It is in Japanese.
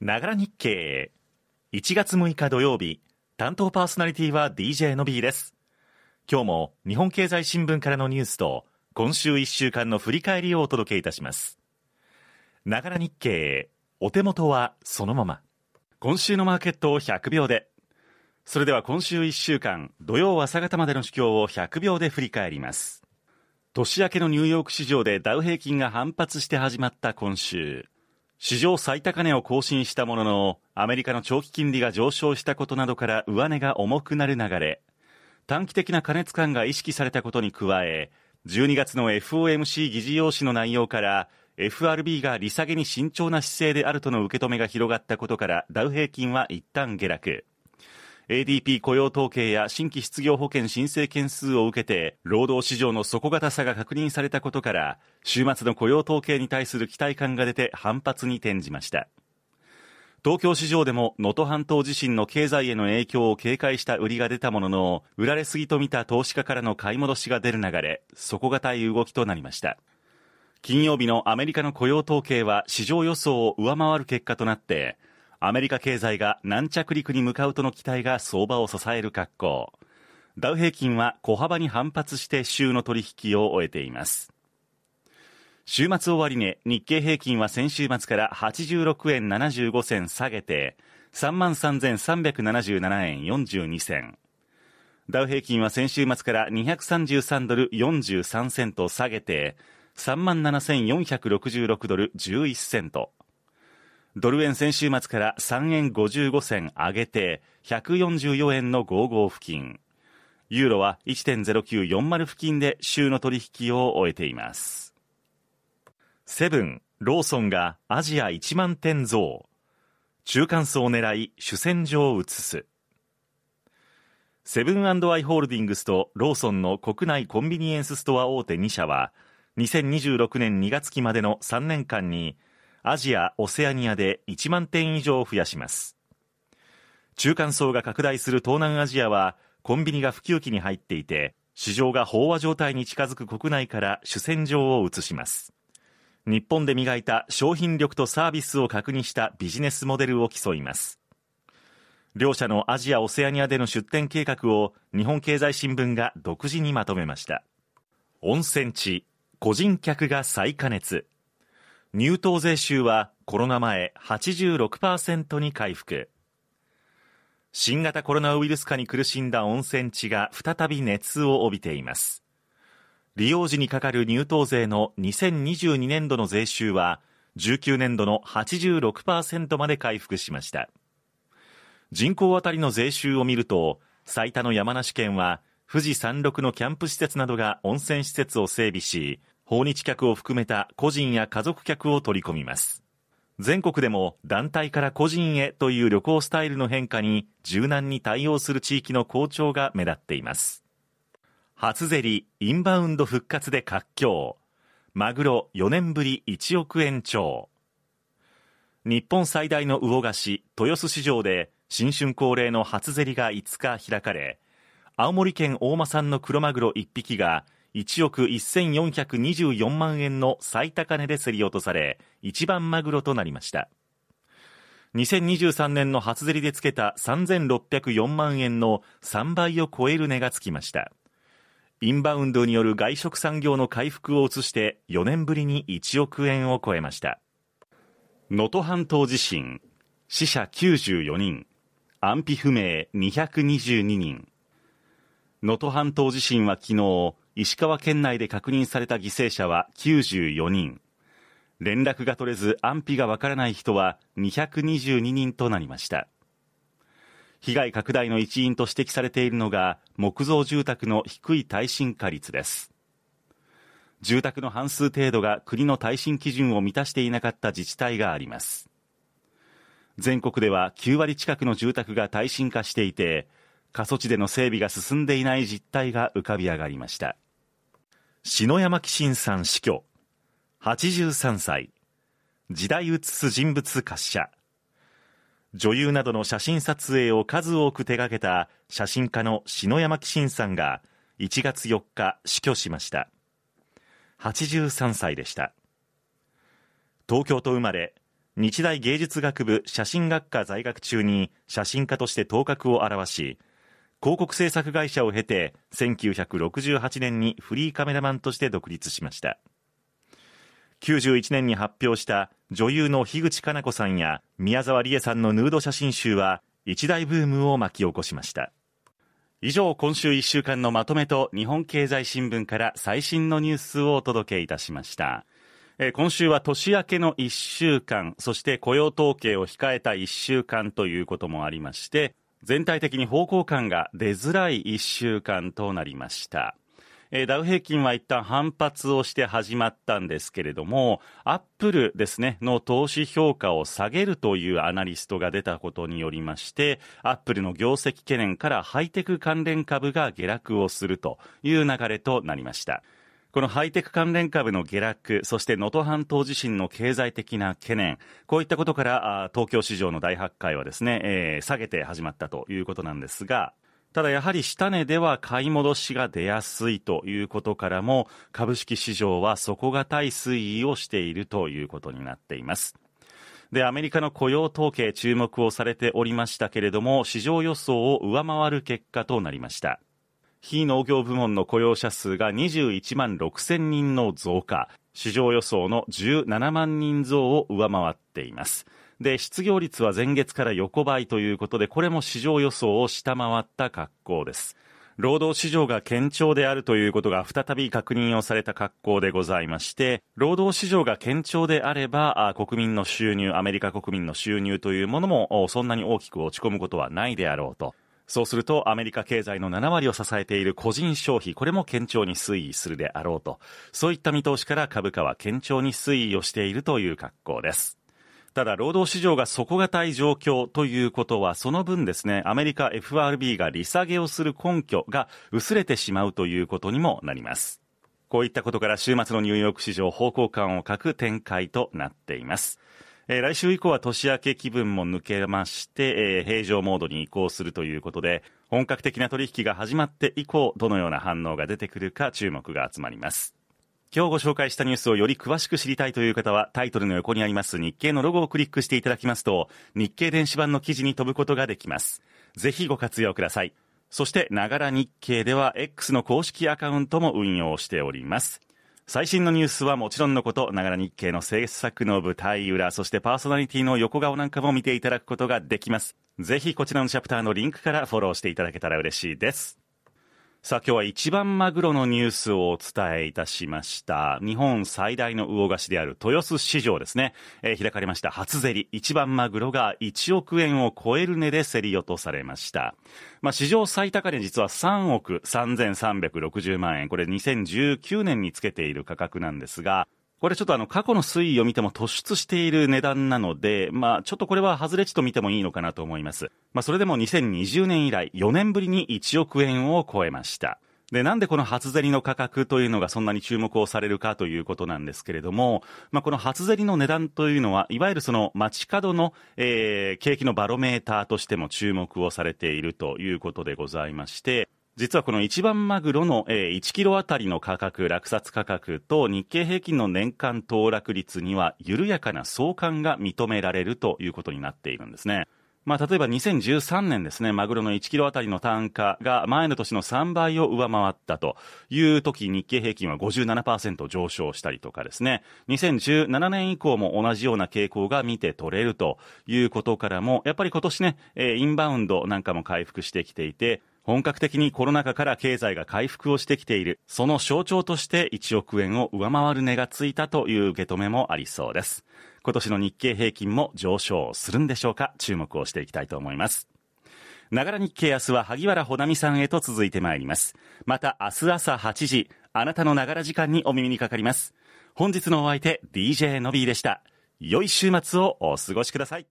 ながら日経。1月6日土曜日、担当パーソナリティは DJ の B です。今日も日本経済新聞からのニュースと、今週1週間の振り返りをお届けいたします。ながら日経。お手元はそのまま。今週のマーケットを100秒で。それでは今週1週間、土曜朝方までの主況を100秒で振り返ります。年明けのニューヨーク市場でダウ平均が反発して始まった今週。史上最高値を更新したものの、アメリカの長期金利が上昇したことなどから上値が重くなる流れ。短期的な過熱感が意識されたことに加え、12月の FOMC 議事要旨の内容から、FRB が利下げに慎重な姿勢であるとの受け止めが広がったことから、ダウ平均は一旦下落。ADP 雇用統計や新規失業保険申請件数を受けて、労働市場の底堅さが確認されたことから、週末の雇用統計に対する期待感が出て反発に転じました。東京市場でも能登半島地震の経済への影響を警戒した売りが出たものの、売られすぎと見た投資家からの買い戻しが出る流れ、底堅い動きとなりました。金曜日のアメリカの雇用統計は市場予想を上回る結果となって、アメリカ経済が軟着陸に向かうとの期待が相場を支える格好。ダウ平均は小幅に反発して週の取引を終えています。週末終値、日経平均は先週末から86円75銭下げて、33,377円42銭。ダウ平均は先週末から233ドル43セント下げて、37,466ドル11セント。ドル円先週末から3円55銭上げて144円の55付近。ユーロは1.0940付近で週の取引を終えています。セブン、ローソンがアジア1万店増。中間層を狙い主戦場を移す。セブンアイ・ホールディングスとローソンの国内コンビニエンスストア大手2社は2026年2月期までの3年間にアジア・オセアニアで1万店以上増やします。中間層が拡大する東南アジアは、コンビニが普及期に入っていて、市場が飽和状態に近づく国内から主戦場を移します。日本で磨いた商品力とサービスを確認したビジネスモデルを競います。両社のアジア・オセアニアでの出店計画を日本経済新聞が独自にまとめました。温泉地、個人客が再加熱。入湯税収はコロナ前86%に回復。新型コロナウイルス化に苦しんだ温泉地が再び熱を帯びています。利用時にかかる入湯税の2022年度の税収は19年度の86%まで回復しました。人口当たりの税収を見ると、最多の山梨県は富士山麓のキャンプ施設などが温泉施設を整備し、訪日客を含めた個人や家族客を取り込みます。全国でも団体から個人へという旅行スタイルの変化に柔軟に対応する地域の好調が目立っています。初競り、インバウンド復活で活況。マグロ4年ぶり1億円超。日本最大の魚菓子、豊洲市場で新春恒例の初競りが5日開かれ、青森県大間産のクロマグロ1匹が1億1424万円の最高値で競り落とされ、一番マグロとなりました。2023年の初競りでつけた3604万円の3倍を超える値がつきました。インバウンドによる外食産業の回復を移して4年ぶりに1億円を超えました。能登半島地震、死者94人、安否不明222人。能登半島地震は昨日、石川県内で確認された犠牲者は94人。連絡が取れず安否がわからない人は222人となりました。被害拡大の一因と指摘されているのが木造住宅の低い耐震化率です。住宅の半数程度が国の耐震基準を満たしていなかった自治体があります。全国では9割近くの住宅が耐震化していて、過疎地での整備が進んでいない実態が浮かび上がりました。篠山紀信さん死去。83歳。時代写す人物滑車。女優などの写真撮影を数多く手掛けた写真家の篠山紀信さんが1月4日死去しました。83歳でした。東京と生まれ、日大芸術学部写真学科在学中に写真家として頭角を現し、広告制作会社を経て1968年にフリーカメラマンとして独立しました。91年に発表した女優の樋口加奈子さんや宮沢りえさんのヌード写真集は一大ブームを巻き起こしました。以上今週1週間のまとめと日本経済新聞から最新のニュースをお届けいたしました。今週は年明けの1週間そして雇用統計を控えた1週間ということもありまして全体的に方向感が出づらい1週間となりました。ダウ平均は一旦反発をして始まったんですけれども、アップルですね、の投資評価を下げるというアナリストが出たことによりまして、アップルの業績懸念からハイテク関連株が下落をするという流れとなりました。このハイテク関連株の下落、そして能登半島地震の経済的な懸念、こういったことから東京市場の大発会はですね、えー、下げて始まったということなんですが、ただやはり下値では買い戻しが出やすいということからも、株式市場は底堅い推移をしているということになっています。で、アメリカの雇用統計注目をされておりましたけれども、市場予想を上回る結果となりました。非農業部門の雇用者数が21万6000人の増加、市場予想の17万人増を上回っています。で、失業率は前月から横ばいということで、これも市場予想を下回った格好です。労働市場が堅調であるということが再び確認をされた格好でございまして、労働市場が堅調であれば、国民の収入、アメリカ国民の収入というものもそんなに大きく落ち込むことはないであろうと。そうするとアメリカ経済の7割を支えている個人消費、これも堅調に推移するであろうと。そういった見通しから株価は堅調に推移をしているという格好です。ただ、労働市場が底堅い状況ということは、その分ですね、アメリカ FRB が利下げをする根拠が薄れてしまうということにもなります。こういったことから週末のニューヨーク市場方向感を欠く展開となっています。えー、来週以降は年明け気分も抜けまして、えー、平常モードに移行するということで、本格的な取引が始まって以降、どのような反応が出てくるか注目が集まります。今日ご紹介したニュースをより詳しく知りたいという方は、タイトルの横にあります日経のロゴをクリックしていただきますと、日経電子版の記事に飛ぶことができます。ぜひご活用ください。そして、ながら日経では X の公式アカウントも運用しております。最新のニュースはもちろんのこと、ながら日経の制作の舞台裏、そしてパーソナリティの横顔なんかも見ていただくことができます。ぜひこちらのチャプターのリンクからフォローしていただけたら嬉しいです。さあ今日は一番マグロのニュースをお伝えいたしました。日本最大の魚菓子である豊洲市場ですね。えー、開かれました初競り。一番マグロが1億円を超える値で競り落とされました。まあ史上最高値実は3億3360万円。これ2019年につけている価格なんですが、これちょっとあの過去の推移を見ても突出している値段なので、まあちょっとこれは外れ値と見てもいいのかなと思います。まあそれでも2020年以来4年ぶりに1億円を超えました。で、なんでこの初競りの価格というのがそんなに注目をされるかということなんですけれども、まあ、この初競りの値段というのは、いわゆるその街角の、えー、景気のバロメーターとしても注目をされているということでございまして、実はこの一番マグロの、1キロあたりの価格、落札価格と日経平均の年間騰落率には緩やかな相関が認められるということになっているんですね。まあ、例えば2013年ですね、マグロの1キロあたりの単価が前の年の3倍を上回ったという時、日経平均は57%上昇したりとかですね、2017年以降も同じような傾向が見て取れるということからも、やっぱり今年ね、インバウンドなんかも回復してきていて、本格的にコロナ禍から経済が回復をしてきている、その象徴として1億円を上回る値がついたという受け止めもありそうです。今年の日経平均も上昇するんでしょうか？注目をしていきたいと思います。ながら日経明日は萩原ほなみさんへと続いてまいります。また明日朝8時、あなたのながら時間にお耳にかかります。本日のお相手、DJ のびーでした。良い週末をお過ごしください。